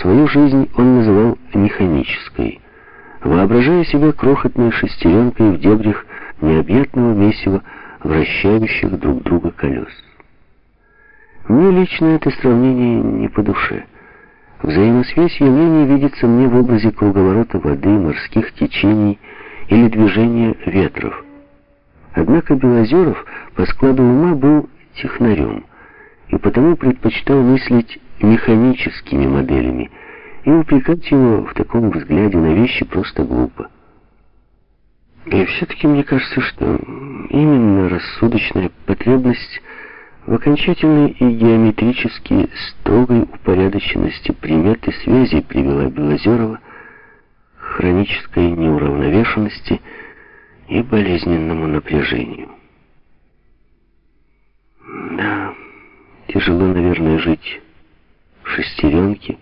Свою жизнь он называл механической, воображая себя крохотной шестеренкой в дебрях необъятного месива вращающих друг друга колес. Мне лично это сравнение не по душе. Взаимосвязь явлений видится мне в образе круговорота воды, морских течений или движения ветров. Однако Белозеров по складу ума был технарем и потому предпочитал мыслить механическими моделями, и упрекать его в таком взгляде на вещи просто глупо. И все-таки мне кажется, что именно рассудочная потребность в окончательной и геометрически строгой упорядоченности примет и связи привела Белозерова к хронической неуравновешенности и болезненному напряжению. Да, тяжело, наверное, жить шестеренке,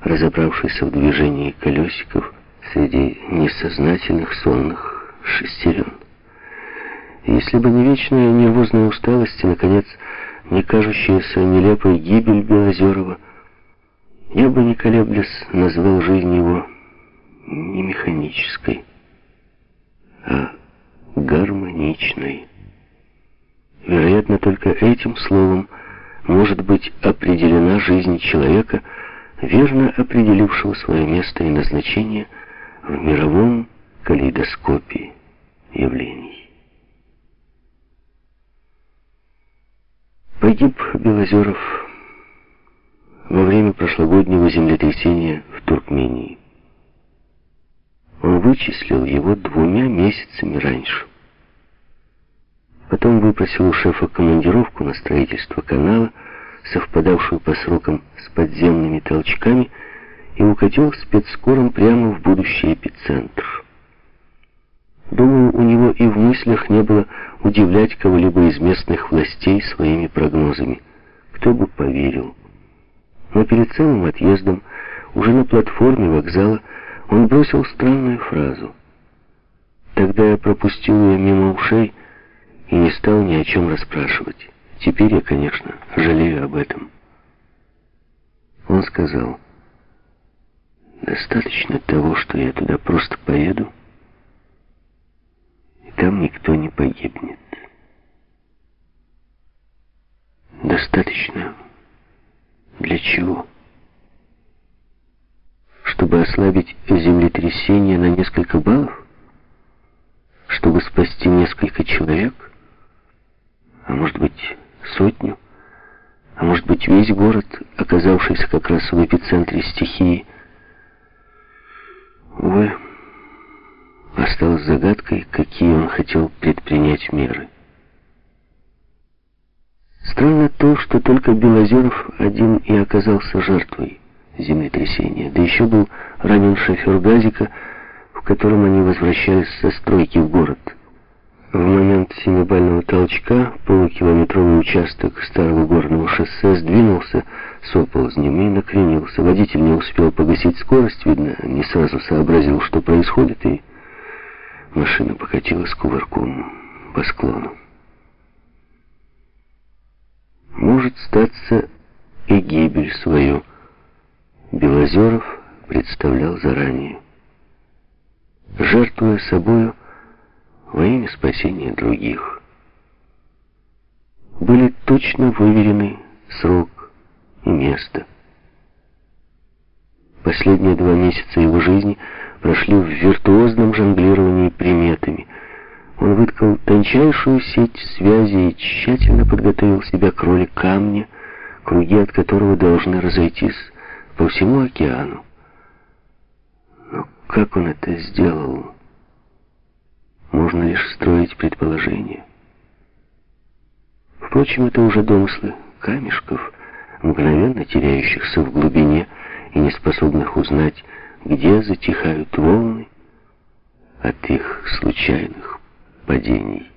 разобравшейся в движении колесиков среди несознательных сонных шестерен. Если бы не вечная нервозная усталость и, наконец, не кажущаяся нелепой гибель Белозерова, я бы, не колеблясь, назвал жизнь его не механической, а гармоничной. Вероятно, только этим словом может быть определена жизнь человека, верно определившего свое место и назначение в мировом калейдоскопе явлений. Погиб Белозеров во время прошлогоднего землетрясения в Туркмении. Он вычислил его двумя месяцами раньше. Потом выпросил у шефа командировку на строительство канала, совпадавшую по срокам с подземными толчками, и укатил спецскором прямо в будущий эпицентр. Думаю, у него и в мыслях не было удивлять кого-либо из местных властей своими прогнозами. Кто бы поверил. Но перед самым отъездом, уже на платформе вокзала, он бросил странную фразу. Тогда я пропустил ее мимо ушей и не стал ни о чем расспрашивать. Теперь я, конечно, жалею об этом. Он сказал, достаточно того, что я туда просто поеду, и там никто не погибнет. Достаточно для чего? Чтобы ослабить землетрясение на несколько баллов? Чтобы спасти несколько человек? А может быть сотню, а может быть весь город, оказавшийся как раз в эпицентре стихии. Увы, осталось загадкой, какие он хотел предпринять меры. Странно то, что только Белозеров один и оказался жертвой землетрясения, да еще был ранен шофер газика, в котором они возвращались со стройки в город. В момент семибального толчка полукилометровый участок старого горного шоссе сдвинулся с оползнем и накренился. Водитель не успел погасить скорость, видно, не сразу сообразил, что происходит, и машина покатилась кувырком по склону. Может статься и гибель свою. Белозеров представлял заранее. Жертвуя собою, во имя спасения других. Были точно выверены срок и место. Последние два месяца его жизни прошли в виртуозном жонглировании приметами. Он выткал тончайшую сеть связей и тщательно подготовил себя к роли камня, круги от которого должны разойтись по всему океану. Но как он это сделал? можно лишь строить предположения. Впрочем, это уже домыслы камешков, мгновенно теряющихся в глубине и не способных узнать, где затихают волны от их случайных падений.